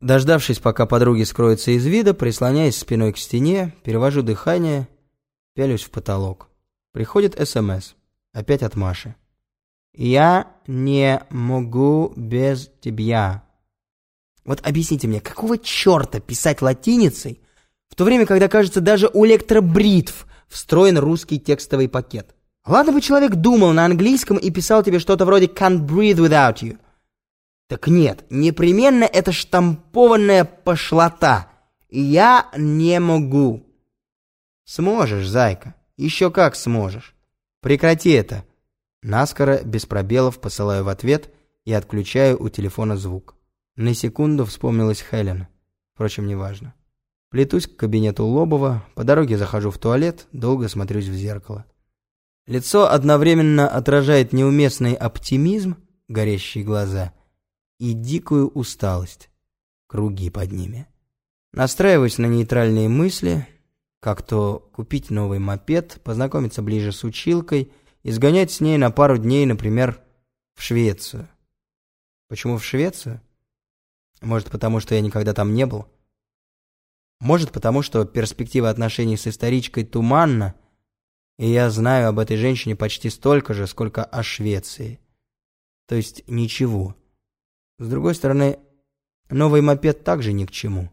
Дождавшись, пока подруги скроются из вида, прислоняясь спиной к стене, перевожу дыхание, пялюсь в потолок. Приходит СМС. Опять от Маши. «Я не могу без тебя». Вот объясните мне, какого черта писать латиницей, в то время, когда, кажется, даже у электробритв встроен русский текстовый пакет? Ладно бы человек думал на английском и писал тебе что-то вроде «can't breathe without you». Так нет, непременно это штампованная пошлота. Я не могу. Сможешь, зайка, еще как сможешь. Прекрати это. Наскоро, без пробелов, посылаю в ответ и отключаю у телефона звук. На секунду вспомнилась Хелен. Впрочем, неважно. Плетусь к кабинету Лобова, по дороге захожу в туалет, долго смотрюсь в зеркало. Лицо одновременно отражает неуместный оптимизм, горящие глаза, и дикую усталость, круги под ними. Настраиваюсь на нейтральные мысли, как то купить новый мопед, познакомиться ближе с училкой и сгонять с ней на пару дней, например, в Швецию. Почему в Швецию? Может, потому что я никогда там не был? Может, потому что перспектива отношений с историчкой туманна, и я знаю об этой женщине почти столько же, сколько о Швеции. То есть ничего. С другой стороны, новый мопед также ни к чему.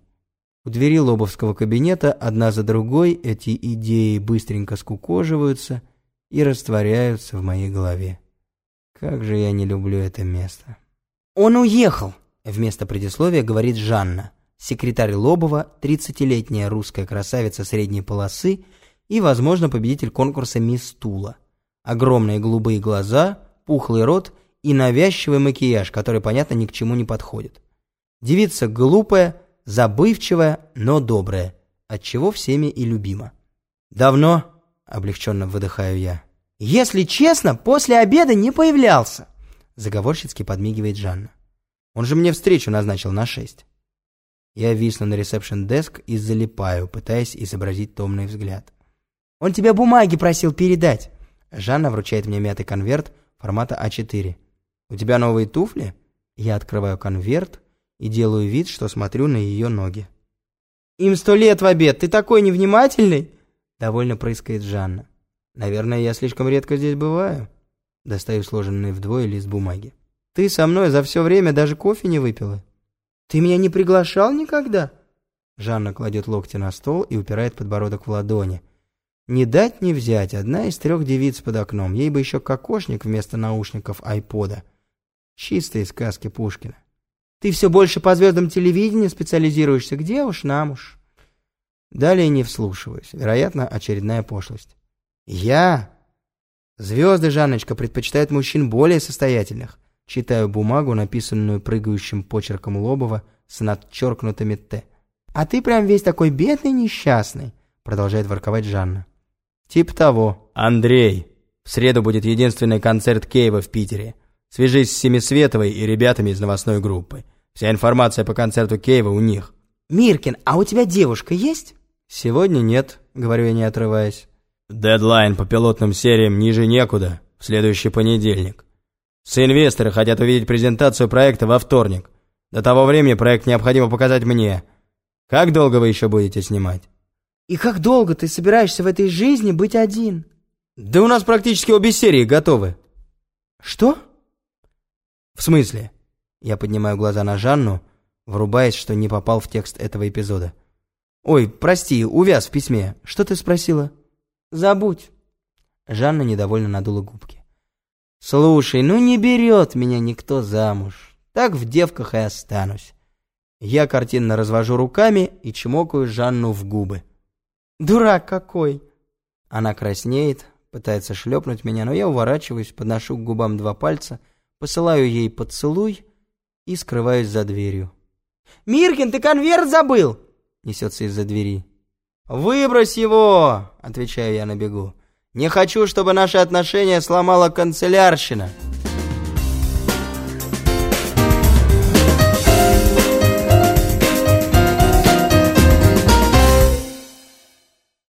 У двери лобовского кабинета одна за другой эти идеи быстренько скукоживаются и растворяются в моей голове. Как же я не люблю это место. «Он уехал!» — вместо предисловия говорит Жанна. Секретарь Лобова, 30-летняя русская красавица средней полосы и, возможно, победитель конкурса «Мисс Тула». Огромные голубые глаза, пухлый рот — и навязчивый макияж, который, понятно, ни к чему не подходит. Девица глупая, забывчивая, но добрая, отчего всеми и любима. «Давно?» — облегченно выдыхаю я. «Если честно, после обеда не появлялся», — заговорщицки подмигивает Жанна. «Он же мне встречу назначил на шесть». Я висну на ресепшн-деск и залипаю, пытаясь изобразить томный взгляд. «Он тебя бумаги просил передать». Жанна вручает мне мятый конверт формата А4. «У тебя новые туфли?» Я открываю конверт и делаю вид, что смотрю на ее ноги. «Им сто лет в обед, ты такой невнимательный!» Довольно прыскает Жанна. «Наверное, я слишком редко здесь бываю». Достаю сложенный вдвое лист бумаги. «Ты со мной за все время даже кофе не выпила?» «Ты меня не приглашал никогда?» Жанна кладет локти на стол и упирает подбородок в ладони. Не дать не взять, одна из трех девиц под окном. Ей бы еще кокошник вместо наушников айпода. Чистые сказки Пушкина. Ты все больше по звездам телевидения специализируешься. Где уж нам уж? Далее не вслушиваюсь. Вероятно, очередная пошлость. Я? Звезды, Жанночка, предпочитают мужчин более состоятельных. Читаю бумагу, написанную прыгающим почерком Лобова с надчеркнутыми «Т». А ты прям весь такой бедный несчастный, продолжает ворковать Жанна. Тип того. Андрей. В среду будет единственный концерт Кейва в Питере. Свяжись с Семисветовой и ребятами из новостной группы. Вся информация по концерту Кейва у них. «Миркин, а у тебя девушка есть?» «Сегодня нет», — говорю я, не отрываясь. «Дедлайн по пилотным сериям ниже некуда. В следующий понедельник. Все инвесторы хотят увидеть презентацию проекта во вторник. До того времени проект необходимо показать мне. Как долго вы еще будете снимать?» «И как долго ты собираешься в этой жизни быть один?» «Да у нас практически обе серии готовы». «Что?» «В смысле?» Я поднимаю глаза на Жанну, врубаясь, что не попал в текст этого эпизода. «Ой, прости, увяз в письме. Что ты спросила?» «Забудь». Жанна недовольно надула губки. «Слушай, ну не берет меня никто замуж. Так в девках и останусь». Я картинно развожу руками и чмокаю Жанну в губы. «Дурак какой!» Она краснеет, пытается шлепнуть меня, но я уворачиваюсь, подношу к губам два пальца — посылаю ей поцелуй и скрываюсь за дверью. «Миркин, ты конверт забыл!» — несется из-за двери. «Выбрось его!» — отвечаю я на бегу. «Не хочу, чтобы наши отношения сломала канцелярщина!»